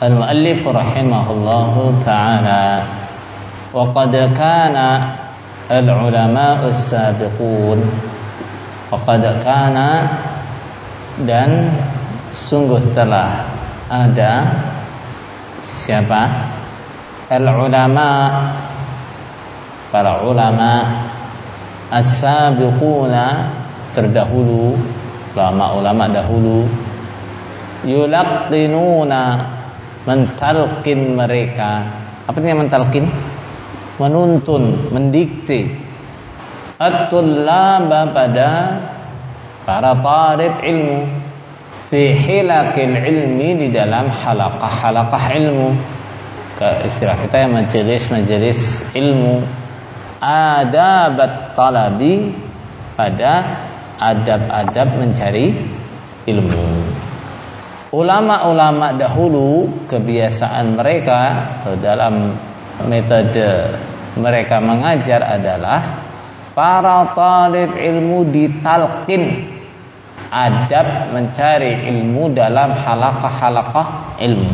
al-muallif rahimahullahu taala wa qad kana al-ulama as-sabiqun. Wa qad kana dan sungguh telah ada siapa? Al-ulama para ulama as-sabiquna terdahulu ulama-ulama dahulu yulaqinuna mentalkin mereka. Apa itu mentalkin? Menuntun mendikte. At-tullaba pada para talib ilmu. Fi hilakil ilmi di dalam halaqah-halaqah ilmu. Ke istilah kita ya majelis-majelis ilmu. Adabat talabi pada adab-adab mencari ilmu. Ulama-ulama dahulu kebiasaan mereka dalam metode mereka mengajar adalah para talib ilmu ditalkin adab mencari ilmu dalam halakah-halakah ilmu.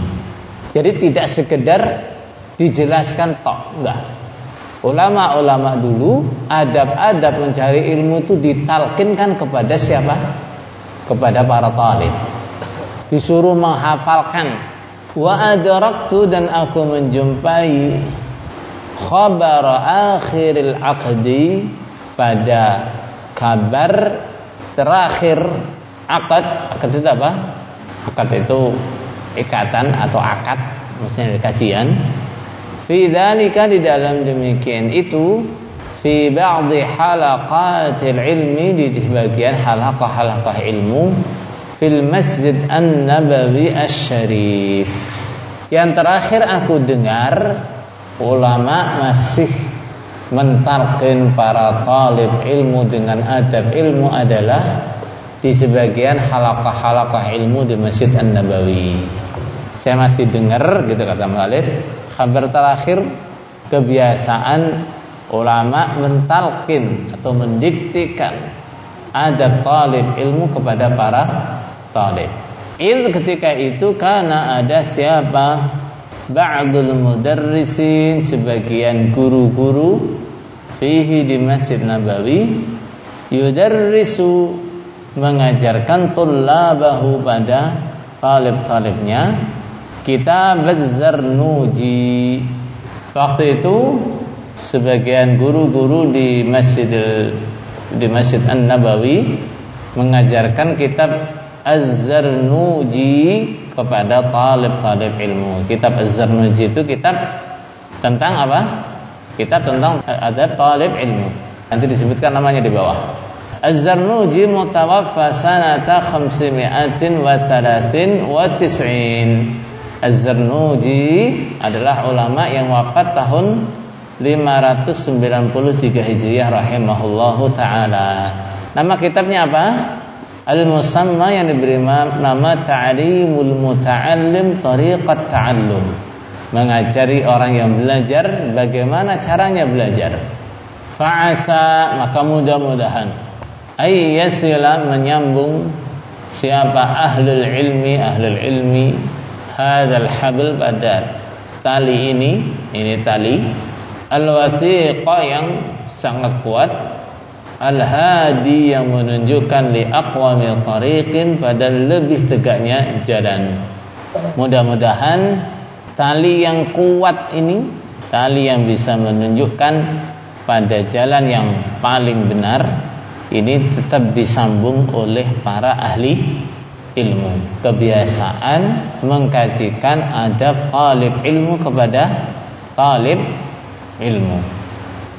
Jadi tidak sekedar dijelaskan tok, enggak Ulama-ulama dulu adab-adab mencari ilmu itu ditalkinkan kepada siapa? Kepada para talib. Disuruh menghafalkan. Wa adraktu dan aku menjumpai khabar akhiril aqdi pada kabar terakhir akad akad itu apa? Akad itu ikatan atau akad maksudnya kajian Fi dzalika di dalam demikian itu fi ba'dhi halaqatil ilmi di sebagian halaqah-halaqah ilmu fil Masjid An-Nabawi Asy-Syarif. Yang terakhir aku dengar ulama masih mentarkin para talib ilmu dengan adab ilmu adalah di sebagian halaqah-halaqah ilmu di Masjid An-Nabawi. Saya masih dengar gitu kata Malik kabar terakhir kebiasaan ulama mentalkin atau mendiktikan adab talib ilmu kepada para talib. Il ketika itu karena ada siapa ba'dul mudarrisin sebagian guru-guru fihi di Masjid Nabawi yudarrisu mengajarkan tullabahu pada talib-talibnya kitab Az-Zarnuji. Waktu itu sebagian guru-guru di Masjid di Masjid An-Nabawi mengajarkan kitab Az-Zarnuji kepada talib-talib ilmu. Kitab Az-Zarnuji itu kitab tentang apa? Kitab tentang adab talib ilmu. Nanti disebutkan namanya di bawah. Az-Zarnuji mutawaffa sanata 593 wa Az-Zarnuji adalah ulama yang wafat tahun 593 Hijriah rahimahullahu taala. Nama kitabnya apa? Al-Musamma yang diberi nama Ta'limul Muta'allim Tariqat Ta'allum. Mengajari orang yang belajar bagaimana caranya belajar. Fa'asa maka mudah-mudahan ayyasila menyambung siapa ahlul ilmi ahlul ilmi hadzal habl pada tali ini ini tali al wasiqa yang sangat kuat al hadi yang menunjukkan li aqwami tariqin pada lebih tegaknya jalan. Mudah-mudahan tali yang kuat ini tali yang bisa menunjukkan pada jalan yang paling benar ini tetap disambung oleh para ahli ilmu. Kebiasaan mengkajikan adab talib ilmu kepada talib ilmu.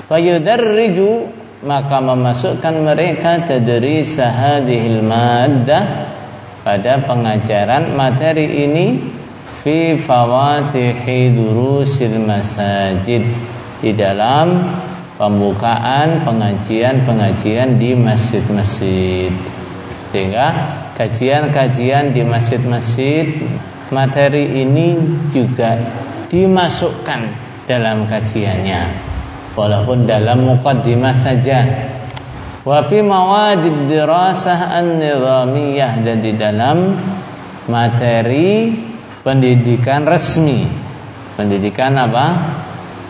Fayudarriju maka memasukkan mereka tadris hadhil maddah pada pengajaran materi ini fi fawatihi durusil masajid di dalam pembukaan pengajian-pengajian di masjid-masjid. Sehingga kajian-kajian di masjid-masjid materi ini juga dimasukkan dalam kajiannya walaupun dalam mukaddimah saja wa fi mawadid dirasah an-nizamiyah dan di dalam materi pendidikan resmi, pendidikan apa?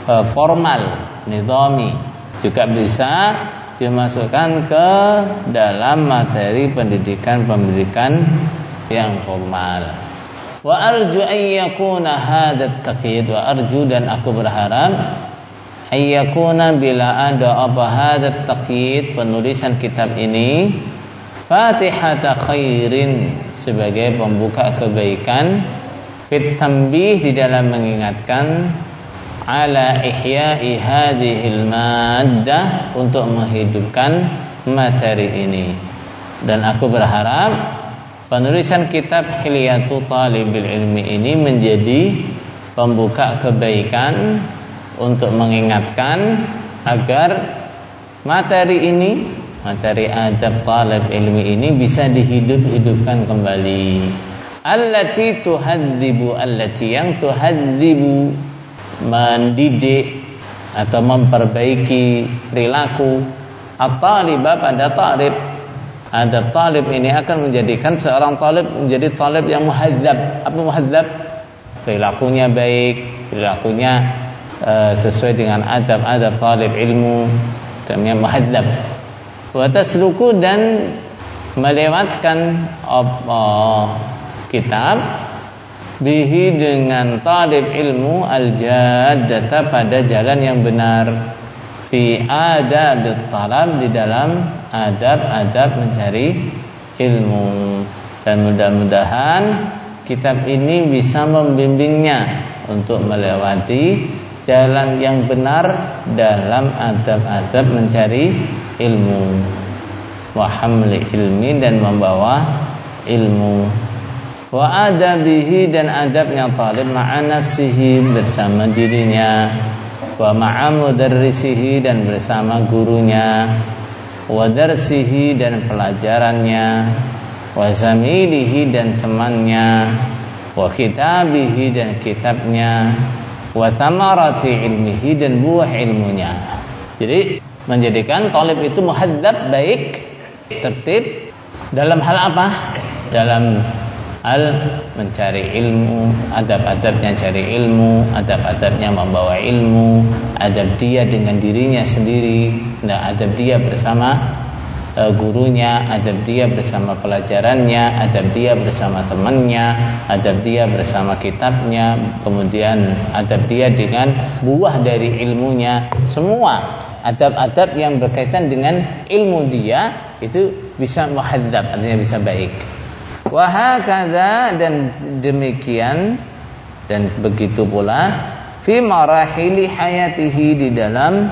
E, formal, nidami juga bisa dimasukkan ke dalam materi pendidikan-pendidikan yang formal. Wa arju an yakuna hadat taqyid wa arju dan aku berharap ayyakuna bila ada apa hadat taqyid penulisan kitab ini fatihata khairin sebagai pembuka kebaikan fit tambih di dalam mengingatkan ala ihya'i hadhil maddah untuk menghidupkan materi ini. Dan aku berharap penulisan kitab Hilyatu Talibil Ilmi ini menjadi pembuka kebaikan untuk mengingatkan agar materi ini materi adab talib ilmi ini bisa dihidup-hidupkan kembali. Allati tuhadzibu allati yang tuhadzibu mendidik atau memperbaiki perilaku at-taliba pada talib. Adab talib ini akan menjadikan seorang talib menjadi talib yang muhadzab. Apa muhadzab? Perilakunya baik perilakunya uh, sesuai dengan adab-adab talib ilmu yang muhadzab. Wa tasluku dan melewatkan uh, kitab bihi dengan talib ilmu al-jaddata pada jalan yang benar. Fi adab talab di dalam adab-adab mencari ilmu. Dan mudah-mudahan kitab ini bisa membimbingnya untuk melewati jalan yang benar dalam adab-adab mencari ilmu. Wa hamli ilmi dan membawa ilmu. Wa adabihi dan adabnya talib ma'a bersama dirinya. Wa ma'a mudarrisihi dan bersama gurunya. Wa darsihi dan pelajarannya. Wa zamilihi dan temannya. Wa kitabihi dan kitabnya wa samarati ilmihi dan buah ilmunya jadi menjadikan talib itu muhadzab baik tertib dalam hal apa? Dalam hal mencari ilmu, adab-adabnya cari ilmu, adab-adabnya membawa ilmu, adab dia dengan dirinya sendiri, dan adab dia bersama uh, gurunya, adab dia bersama pelajarannya, adab dia bersama temannya, adab dia bersama kitabnya, kemudian adab dia dengan buah dari ilmunya, semua adab-adab yang berkaitan dengan ilmu dia itu bisa muhadzab artinya bisa baik. Wahakada dan demikian dan begitu pula fi marahili hayatihi di dalam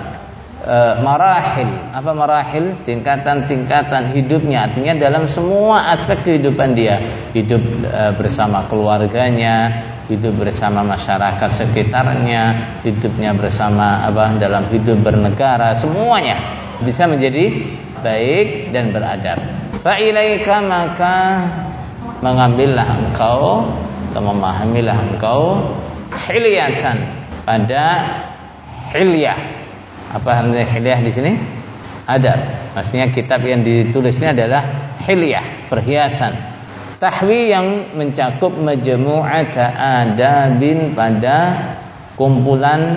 uh, marahil. Apa marahil? Tingkatan-tingkatan hidupnya. Artinya dalam semua aspek kehidupan dia. Hidup uh, bersama keluarganya hidup bersama masyarakat sekitarnya, hidupnya bersama apa dalam hidup bernegara, semuanya bisa menjadi baik dan beradab. Fa'ilaika maka mengambillah engkau atau memahamilah engkau hilyatan pada hilyah. Apa artinya hilyah di sini? Adab. Maksudnya kitab yang ditulisnya adalah hilyah, perhiasan tahwi yang mencakup majmu'ata adabin pada kumpulan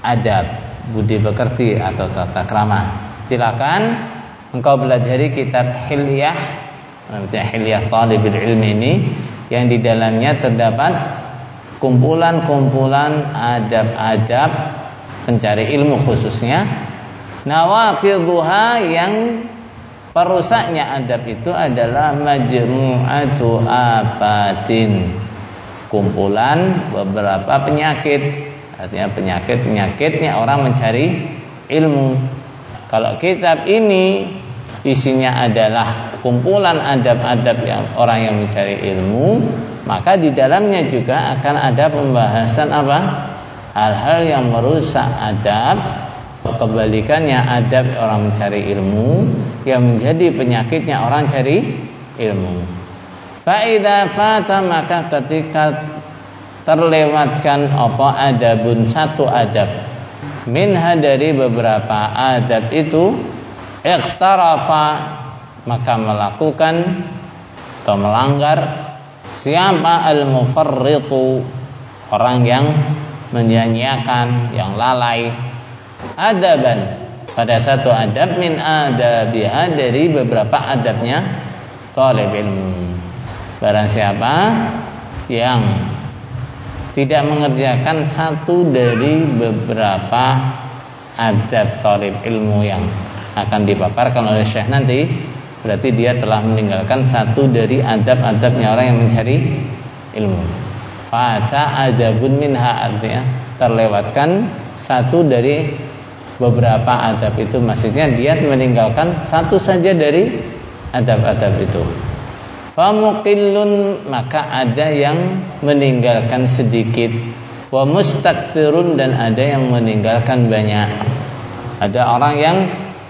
adab budi pekerti atau tata krama silakan engkau belajari kitab hilyah hilyah talibul ilmi ini yang di dalamnya terdapat kumpulan-kumpulan adab-adab pencari ilmu khususnya nawafidhuha yang Perusaknya adab itu adalah majmu'atu afatin. Kumpulan beberapa penyakit. Artinya penyakit-penyakitnya orang mencari ilmu. Kalau kitab ini isinya adalah kumpulan adab-adab yang orang yang mencari ilmu maka di dalamnya juga akan ada pembahasan apa hal-hal yang merusak adab kebalikannya adab orang mencari ilmu yang menjadi penyakitnya orang cari ilmu. Faida fata maka ketika terlewatkan apa adabun satu adab minha dari beberapa adab itu ikhtarafa maka melakukan atau melanggar Siapa al-mufarritu? Orang yang menyanyiakan, yang lalai. Adaban pada satu adab min adabiha dari beberapa adabnya talib ilmu. Barang siapa yang tidak mengerjakan satu dari beberapa adab talib ilmu yang akan dipaparkan oleh Syekh nanti berarti dia telah meninggalkan satu dari adab-adabnya orang yang mencari ilmu. Fata adabun minha artinya terlewatkan satu dari beberapa adab itu maksudnya dia meninggalkan satu saja dari adab-adab itu. Famukilun maka ada yang meninggalkan sedikit wa mustakthirun dan ada yang meninggalkan banyak. Ada orang yang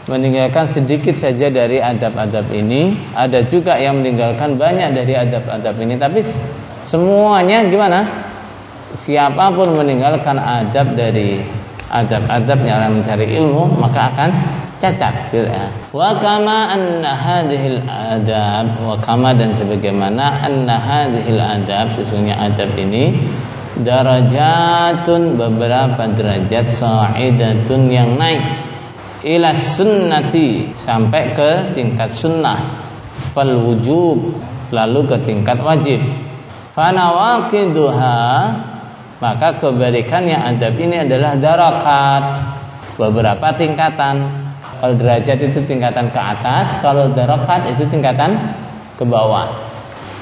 meninggalkan sedikit saja dari adab-adab ini, ada juga yang meninggalkan banyak dari adab-adab ini, tapi semuanya gimana? Siapa pun meninggalkan adab dari adab-adabnya orang mencari ilmu maka akan cacat gitu ya. Wa kama anna hadhil adab wa kama dan sebagaimana anna hadhil adab sesungguhnya adab ini darajatun beberapa derajat sa'idatun yang naik ila sunnati sampai ke tingkat sunnah fal wujub lalu ke tingkat wajib fanawaqiduha. Maka kebalikannya adab ini adalah darakat. Beberapa tingkatan. Kalau derajat itu tingkatan ke atas kalau darakat itu tingkatan ke bawah.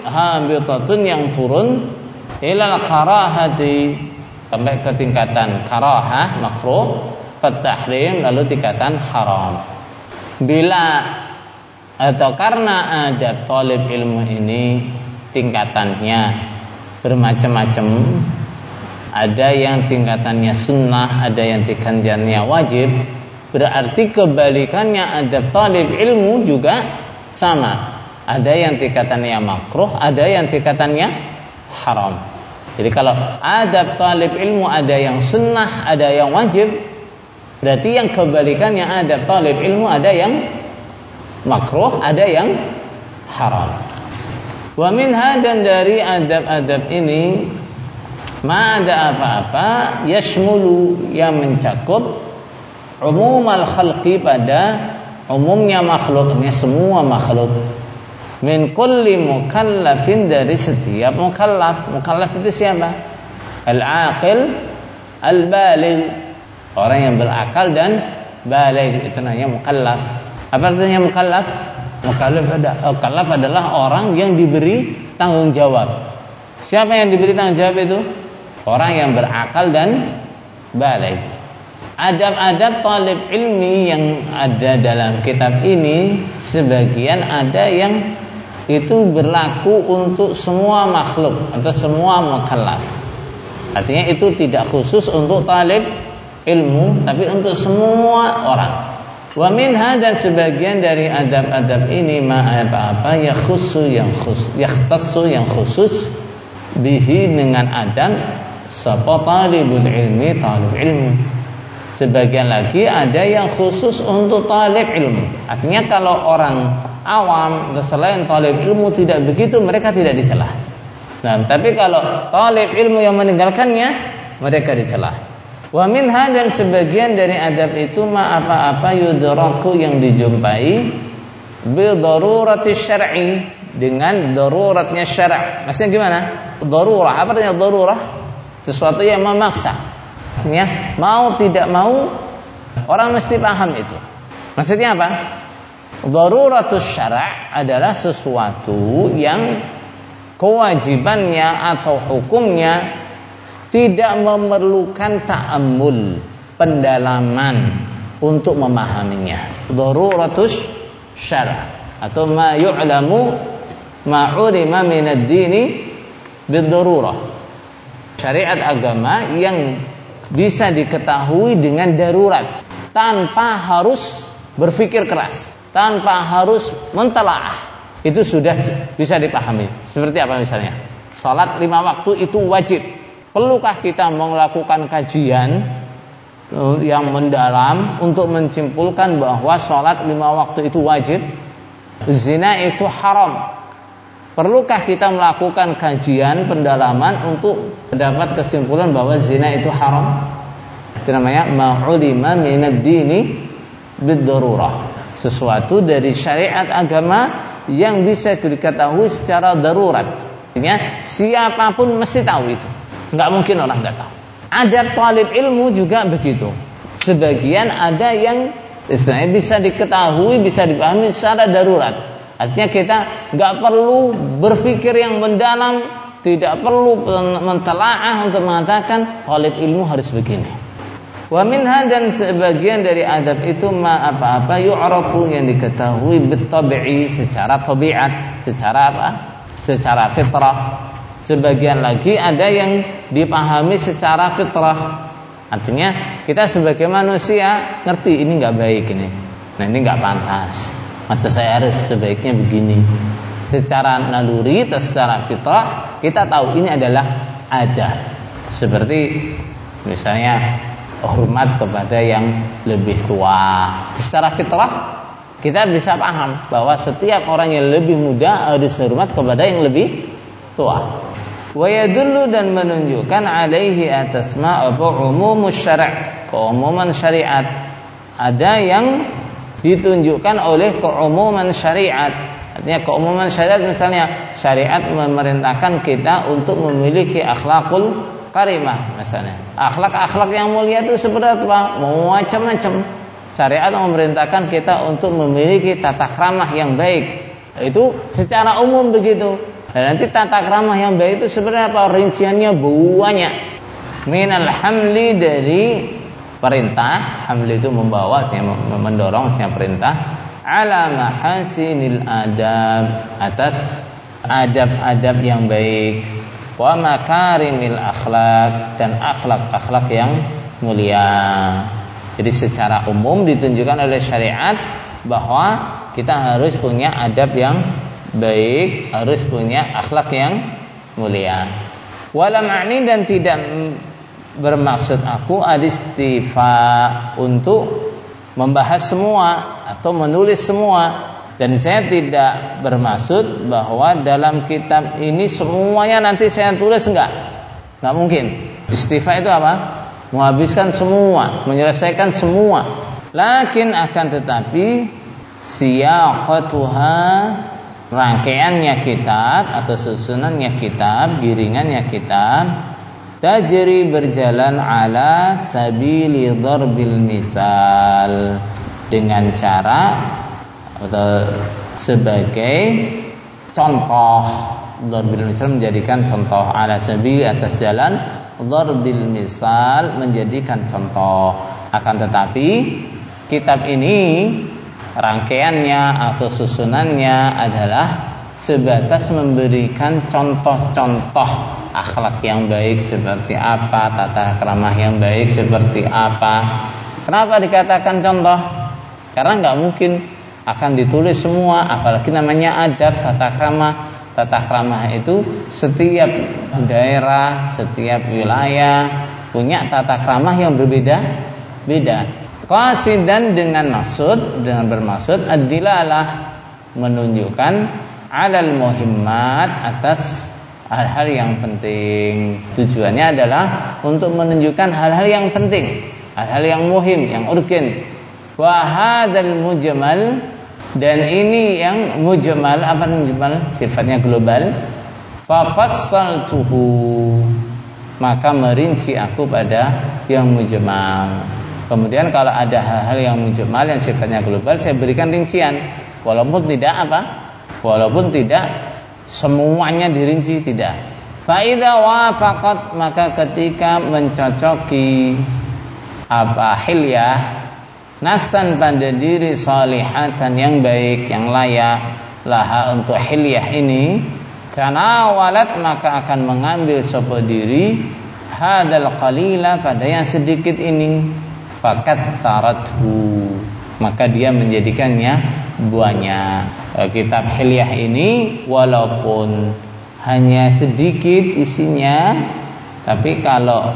Habitatun yang turun ilal karahati sampai ke tingkatan karahah makruh fatahrim lalu tingkatan haram. Bila atau karena adab talib ilmu ini tingkatannya bermacam-macam ada yang tingkatannya sunnah, ada yang tingkatannya wajib. Berarti kebalikannya ada talib ilmu juga sama. Ada yang tingkatannya makruh, ada yang tingkatannya haram. Jadi kalau adab talib ilmu ada yang sunnah, ada yang wajib, berarti yang kebalikannya adab talib ilmu ada yang makruh, ada yang haram. Wa min dan dari adab-adab ini Ma ada apa-apa yashmulu yang mencakup umum al khalqi pada umumnya makhluknya semua makhluk. Min kulli mukallafin dari setiap mukallaf. Mukallaf itu siapa? Al aqil al baligh orang yang berakal dan baligh itu namanya mukallaf. Apa artinya mukallaf mukallaf ada mukallaf adalah orang yang diberi tanggung jawab siapa yang diberi tanggung jawab itu orang yang berakal dan balik. Adab-adab talib ilmi yang ada dalam kitab ini sebagian ada yang itu berlaku untuk semua makhluk atau semua mukallaf. Artinya itu tidak khusus untuk talib ilmu tapi untuk semua orang. Wa minha dan sebagian dari adab-adab ini ma apa-apa ya khusus yang khusus yakhtassu yang khusus bihi dengan adab Sapa talibul ilmi talib ilmu. Sebagian lagi ada yang khusus untuk talib ilmu. Artinya kalau orang awam selain talib ilmu tidak begitu mereka tidak dicela Nah, tapi kalau talib ilmu yang meninggalkannya mereka dicela. Wa minha dan sebagian dari adab itu ma apa-apa yudraku yang dijumpai bi darurati syar'i dengan daruratnya syara'. Maksudnya gimana? Darurah. Apa artinya darurah? sesuatu yang memaksa. Ya, mau tidak mau orang mesti paham itu. Maksudnya apa? Daruratus syara' adalah sesuatu yang kewajibannya atau hukumnya tidak memerlukan ta'ammul, pendalaman untuk memahaminya. Daruratus syara' atau ma yu'lamu ma urima min ad-dini bid-darurah syariat agama yang bisa diketahui dengan darurat tanpa harus berpikir keras, tanpa harus mentelaah. Itu sudah bisa dipahami. Seperti apa misalnya? Salat lima waktu itu wajib. Perlukah kita melakukan kajian eh, yang mendalam untuk menyimpulkan bahwa sholat lima waktu itu wajib? Zina itu haram. Perlukah kita melakukan kajian pendalaman untuk mendapat kesimpulan bahwa zina itu haram? Itu namanya ma'ulima minad dini biddarurah. Sesuatu dari syariat agama yang bisa diketahui secara darurat. Artinya siapa pun mesti tahu itu. Enggak mungkin orang enggak tahu. Adab talib ilmu juga begitu. Sebagian ada yang istilahnya bisa diketahui, bisa dipahami secara darurat Artinya kita nggak perlu berpikir yang mendalam, tidak perlu mentelaah untuk mengatakan talib ilmu harus begini. Wa minha dan sebagian dari adab itu ma apa-apa yu'rafu yang diketahui bitabi'i secara tabiat, secara apa? Secara fitrah. Sebagian lagi ada yang dipahami secara fitrah. Artinya kita sebagai manusia ngerti ini nggak baik ini. Nah ini nggak pantas. Mata saya harus sebaiknya begini. Secara naluri atau secara fitrah kita tahu ini adalah ada seperti misalnya hormat kepada yang lebih tua. Secara fitrah kita bisa paham bahwa setiap orang yang lebih muda harus hormat kepada yang lebih tua wa yadullu dan menunjukkan alaihi atas ma umum syara' keumuman syariat ada yang ditunjukkan oleh keumuman syariat. Artinya keumuman syariat misalnya syariat memerintahkan kita untuk memiliki akhlakul karimah misalnya. Akhlak-akhlak yang mulia itu seperti apa? Macam-macam. Syariat memerintahkan kita untuk memiliki tata kramah yang baik. Itu secara umum begitu. Dan nanti tata kramah yang baik itu sebenarnya apa? Rinciannya banyak. Minal hamli dari perintah hamil itu membawa mendorong siapa perintah ala mahasinil adab atas adab-adab yang baik wa makarimil akhlak dan akhlak-akhlak yang mulia. Jadi secara umum ditunjukkan oleh syariat bahwa kita harus punya adab yang baik, harus punya akhlak yang mulia. Wala ma'ni dan tidak bermaksud aku adistifa untuk membahas semua atau menulis semua. Dan saya tidak bermaksud bahwa dalam kitab ini semuanya nanti saya tulis enggak. Enggak mungkin. Istifa itu apa? Menghabiskan semua menyelesaikan semua. Lakin akan tetapi siyaqatuha rangkaiannya kitab atau susunannya kitab giringannya kitab tajri berjalan ala sabili darbil misal. Dengan cara atau sebagai contoh darbil misal menjadikan contoh ala sabili atas jalan darbil misal menjadikan contoh. Akan tetapi kitab ini rangkaiannya atau susunannya adalah sebatas memberikan contoh-contoh akhlak yang baik seperti apa, tata keramah yang baik seperti apa. Kenapa dikatakan contoh? Karena nggak mungkin akan ditulis semua, apalagi namanya adab, tata keramah. Tata keramah itu setiap daerah, setiap wilayah punya tata keramah yang berbeda, beda. Qasidan dengan maksud, dengan bermaksud adilalah menunjukkan alal muhimmat atas hal-hal yang penting. Tujuannya adalah untuk menunjukkan hal-hal yang penting, hal-hal yang muhim, yang urgen. Wa hadzal mujmal dan ini yang mujmal apa mujmal sifatnya global. Fa fassaltuhu maka merinci aku pada yang mujmal. Kemudian kalau ada hal-hal yang mujmal yang sifatnya global saya berikan rincian walaupun tidak apa? Walaupun tidak semuanya dirinci tidak. Faida wafaqat maka ketika mencocoki apa hilyah nasan pada diri salihatan yang baik yang layak laha untuk hilyah ini walat maka akan mengambil sopo diri hadal qalila pada yang sedikit ini fakat tarathu maka dia menjadikannya banyak Eh, kitab Hilyah ini walaupun hanya sedikit isinya tapi kalau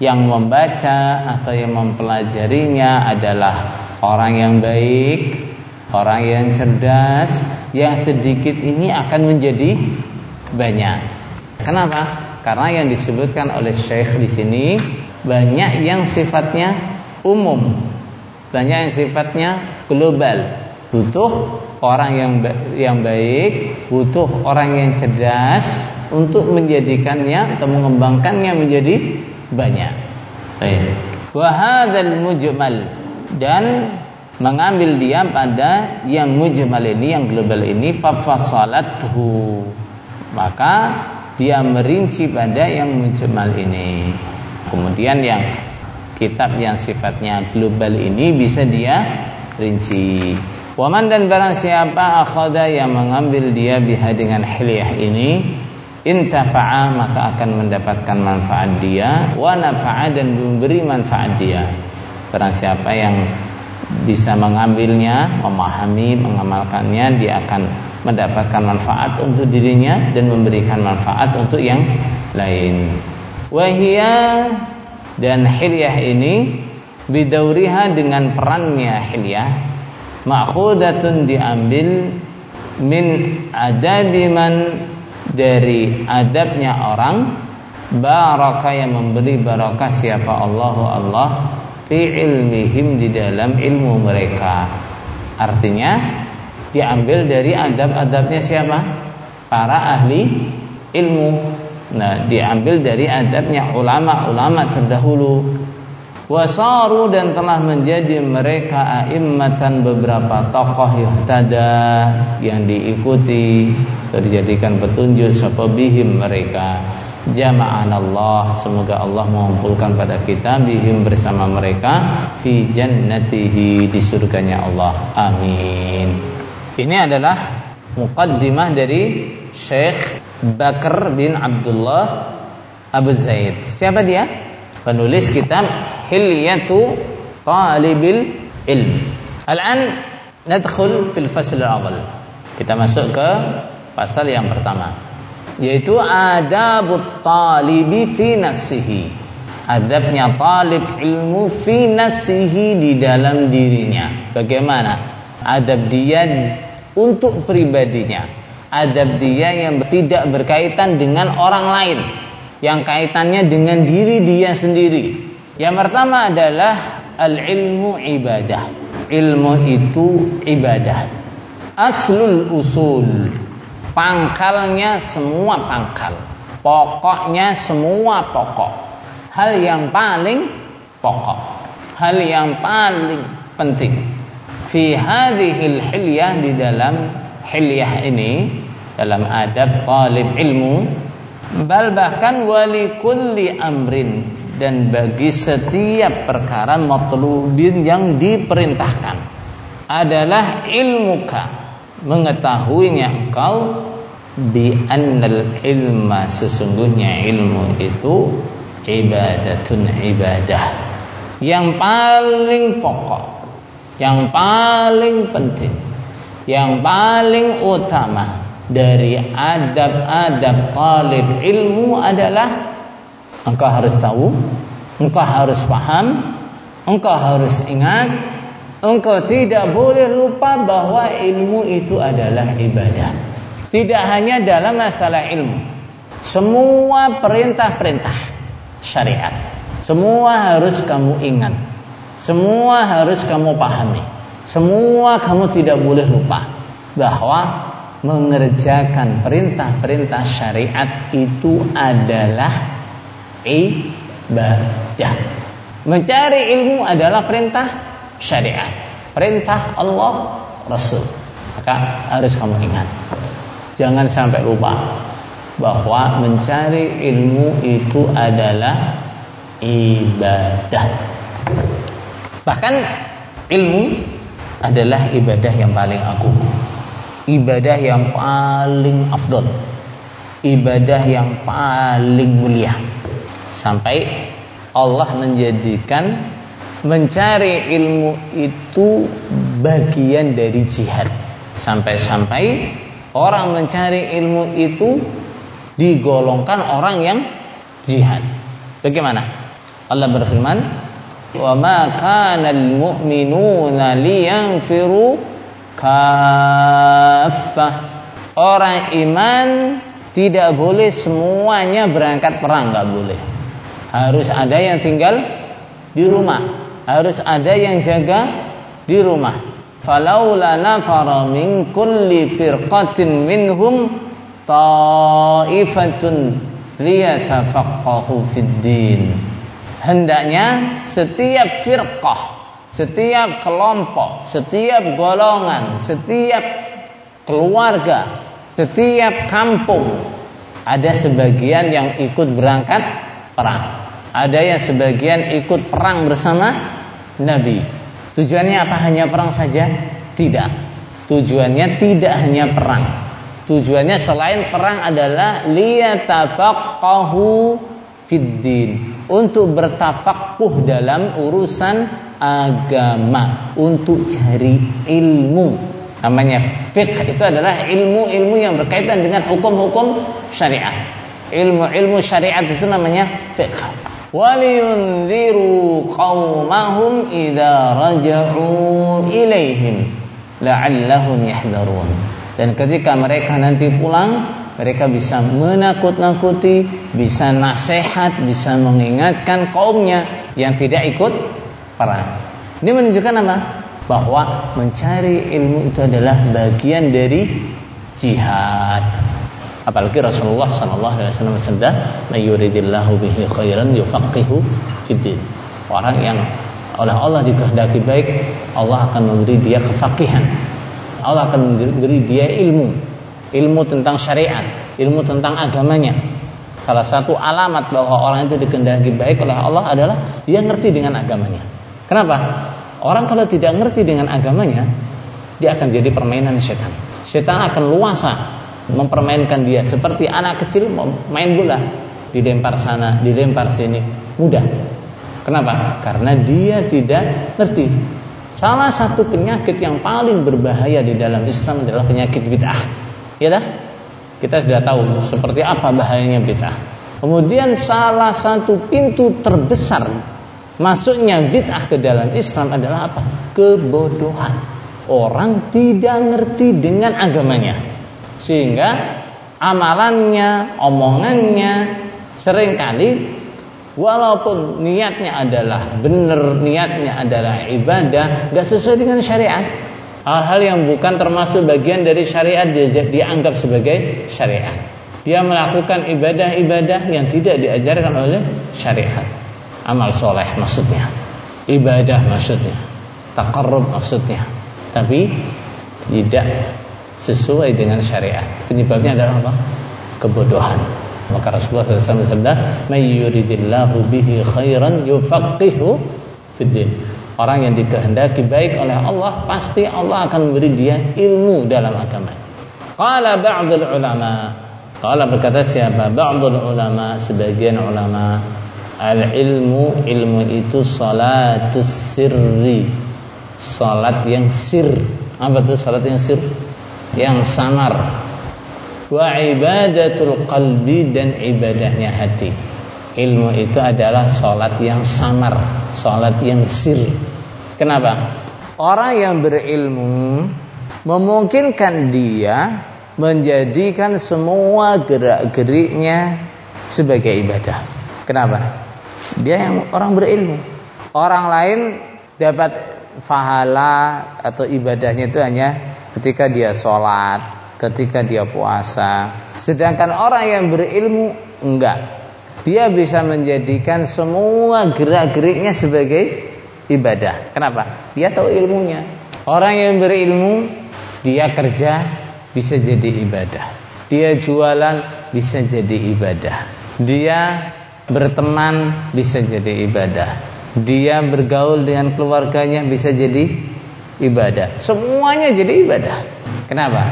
yang membaca atau yang mempelajarinya adalah orang yang baik, orang yang cerdas, yang sedikit ini akan menjadi banyak. Kenapa? Karena yang disebutkan oleh Syekh di sini banyak yang sifatnya umum, banyak yang sifatnya global. Butuh orang yang yang baik, butuh orang yang cerdas untuk menjadikannya atau mengembangkannya menjadi banyak. Wahadal mujmal. Dan mengambil dia pada yang mujmal ini yang global ini fafasalathu maka dia merinci pada yang mujmal ini. Kemudian yang kitab yang sifatnya global ini bisa dia rinci waman dan barang siapa akhada yang mengambil dia biha dengan hilyah ini intafa'a maka akan mendapatkan manfaat dia wa nafa'a dan memberi manfaat dia barang siapa yang bisa mengambilnya, memahami, mengamalkannya, dia akan mendapatkan manfaat untuk dirinya dan memberikan manfaat untuk yang lain. Wahia dan hilyah ini bidauriha dengan perannya hilyah ma'khudatun diambil min adabiman dari adabnya orang baraka yang memberi barakah siapa Allahu Allah fi ilmihim di dalam ilmu mereka. Artinya diambil dari adab-adabnya siapa? Para ahli ilmu. Nah, diambil dari adabnya ulama-ulama terdahulu. Wasaru dan telah menjadi mereka a'immatan beberapa tokoh yuhtada yang diikuti. Terjadikan petunjuk sapa bihim mereka? Jama'an Allah semoga Allah mengumpulkan pada kita bihim bersama mereka fi jannatihi di surganya Allah. Amin. Ini adalah muqaddimah dari Syekh Bakar bin Abdullah Abu Zaid. Siapa dia? Penulis kitab Hilyatu Talibil Ilm. Al-an nadkhul fil fasl al-awwal kita masuk ke pasal yang pertama. Yaitu adabut talibi fi nafsihi. Adabnya talib ilmu fi nafsihi di dalam dirinya. Bagaimana? Adab dia untuk pribadinya adab dia yang tidak berkaitan dengan orang lain. Yang kaitannya dengan diri dia sendiri. Yang pertama adalah al ilmu ibadah. Ilmu itu ibadah. Aslul usul. Pangkalnya semua pangkal, pokoknya semua pokok. Hal yang paling pokok, hal yang paling penting. Fi hadhil hilyah di dalam hilyah ini dalam adab talib ilmu bal bahkan wali kulli amrin dan bagi setiap perkara matlubin yang diperintahkan adalah ilmuka mengetahuinya engkau bi annal ilma sesungguhnya ilmu itu ibadatun ibadah. Yang paling pokok yang paling penting yang paling utama dari adab-adab talib ilmu adalah engkau harus tahu engkau harus paham engkau harus ingat Engkau tidak boleh lupa bahwa ilmu itu adalah ibadah. Tidak hanya dalam masalah ilmu. Semua perintah-perintah syariat. Semua harus kamu ingat. Semua harus kamu pahami. Semua kamu tidak boleh lupa bahwa mengerjakan perintah-perintah syariat itu adalah ibadah. Mencari ilmu adalah perintah syariat, perintah Allah, Rasul. Maka harus kamu ingat. Jangan sampai lupa bahwa mencari ilmu itu adalah ibadah. Bahkan ilmu adalah ibadah yang paling agung. Ibadah yang paling afdol. Ibadah yang paling mulia. Sampai Allah menjadikan mencari ilmu itu bagian dari jihad. Sampai-sampai orang mencari ilmu itu digolongkan orang yang jihad. Bagaimana? Allah berfirman, "Wa ma kana al-mu'minuna liyanfiru kafah. Orang iman tidak boleh semuanya berangkat perang, nggak boleh. Harus ada yang tinggal di rumah, harus ada yang jaga di rumah. Falaula. Hendaknya setiap firqah, setiap kelompok, setiap golongan, setiap keluarga setiap kampung ada sebagian yang ikut berangkat perang. Ada yang sebagian ikut perang bersama Nabi. Tujuannya apa? Hanya perang saja? Tidak. Tujuannya tidak hanya perang. Tujuannya selain perang adalah liyatafaqahu fiddin. Untuk bertafakuh dalam urusan agama, untuk cari ilmu namanya fiqh itu adalah ilmu-ilmu yang berkaitan dengan hukum-hukum syariat. Ilmu-ilmu syariat itu namanya fiqh. Waliyunziru qaumahum idza raja'u ilaihim la'allahum yahdharun. Dan ketika mereka nanti pulang, mereka bisa menakut-nakuti, bisa nasihat, bisa mengingatkan kaumnya yang tidak ikut perang. Ini menunjukkan apa? bahwa mencari ilmu itu adalah bagian dari jihad. Apalagi Rasulullah Shallallahu Alaihi Wasallam bersabda, "Mayuridillahu bihi khairan yufaqihu fiddin." Orang yang oleh Allah dikehendaki baik, Allah akan memberi dia kefakihan. Allah akan memberi dia ilmu, ilmu tentang syariat, ilmu tentang agamanya. Salah satu alamat bahwa orang itu dikehendaki baik oleh Allah adalah dia ngerti dengan agamanya. Kenapa? Orang kalau tidak ngerti dengan agamanya, dia akan jadi permainan setan. Setan akan luasa mempermainkan dia seperti anak kecil main bola, dilempar sana, dilempar sini, mudah. Kenapa? Karena dia tidak ngerti. Salah satu penyakit yang paling berbahaya di dalam Islam adalah penyakit bid'ah. Ya dah? Kita sudah tahu seperti apa bahayanya bid'ah. Kemudian salah satu pintu terbesar Masuknya bid'ah ke dalam Islam adalah apa? Kebodohan. Orang tidak ngerti dengan agamanya. Sehingga amalannya, omongannya sering kali walaupun niatnya adalah benar, niatnya adalah ibadah, gak sesuai dengan syariat. Hal-hal yang bukan termasuk bagian dari syariat dia dianggap sebagai syariat. Dia melakukan ibadah-ibadah yang tidak diajarkan oleh syariat. Amal soleh maksudnya. Ibadah maksudnya. Takarrub maksudnya. Tapi tidak sesuai dengan syariat. Penyebabnya adalah apa? Kebodohan. Maka Rasulullah SAW bersabda may yuridillahu bihi khairan yufaqihu fiddin orang yang dikehendaki baik oleh Allah pasti Allah akan memberi dia ilmu dalam agama. Qala ba'dul ulama. Qala berkata siapa? Ba'dul ulama sebagian ulama. Al ilmu ilmu itu salatus sirri. Salat yang sir. Apa itu salat yang sir? Yang samar. Wa ibadatul qalbi dan ibadahnya hati. Ilmu itu adalah salat yang samar Salat yang sir Kenapa? Orang yang berilmu Memungkinkan dia Menjadikan semua gerak-geriknya Sebagai ibadah Kenapa? Dia yang orang berilmu. Orang lain dapat fahala atau ibadahnya itu hanya ketika dia sholat, ketika dia puasa. Sedangkan orang yang berilmu enggak. Dia bisa menjadikan semua gerak-geriknya sebagai ibadah. Kenapa? Dia tahu ilmunya. Orang yang berilmu dia kerja bisa jadi ibadah. Dia jualan bisa jadi ibadah. Dia berteman bisa jadi ibadah. Dia bergaul dengan keluarganya bisa jadi ibadah. Semuanya jadi ibadah. Kenapa?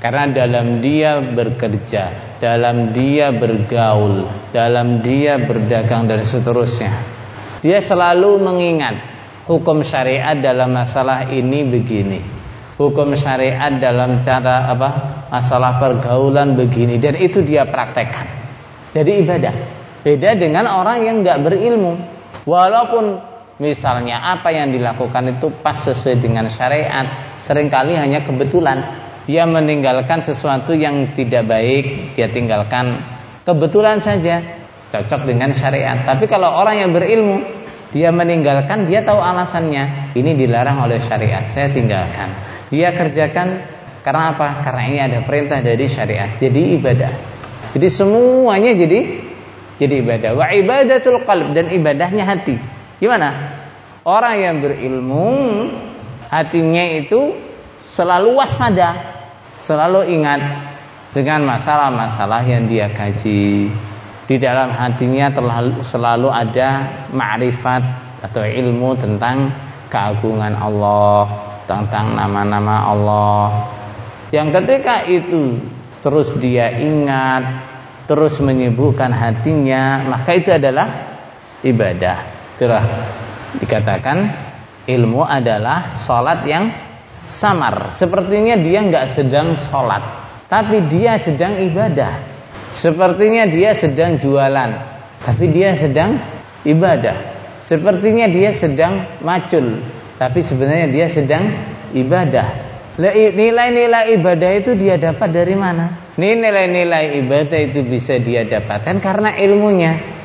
Karena dalam dia bekerja, dalam dia bergaul, dalam dia berdagang dan seterusnya. Dia selalu mengingat hukum syariat dalam masalah ini begini. Hukum syariat dalam cara apa? Masalah pergaulan begini dan itu dia praktekkan. Jadi ibadah. Beda dengan orang yang nggak berilmu. Walaupun misalnya apa yang dilakukan itu pas sesuai dengan syariat, sering kali hanya kebetulan. Dia meninggalkan sesuatu yang tidak baik, dia tinggalkan kebetulan saja cocok dengan syariat. Tapi kalau orang yang berilmu, dia meninggalkan, dia tahu alasannya. Ini dilarang oleh syariat, saya tinggalkan. Dia kerjakan karena apa? Karena ini ada perintah dari syariat. Jadi ibadah. Jadi semuanya jadi jadi ibadah. Wa ibadatul qalb dan ibadahnya hati. Gimana? Orang yang berilmu hatinya itu selalu waspada, selalu ingat dengan masalah-masalah yang dia kaji. Di dalam hatinya terlalu, selalu ada ma'rifat atau ilmu tentang keagungan Allah, tentang nama-nama Allah. Yang ketika itu terus dia ingat, terus menyibukkan hatinya, maka itu adalah ibadah. Itulah dikatakan ilmu adalah sholat yang samar. Sepertinya dia nggak sedang sholat, tapi dia sedang ibadah. Sepertinya dia sedang jualan, tapi dia sedang ibadah. Sepertinya dia sedang macul, tapi sebenarnya dia sedang ibadah. Nilai-nilai ibadah itu dia dapat dari mana? Nilai-nilai ibadah itu bisa dia dapatkan karena ilmunya.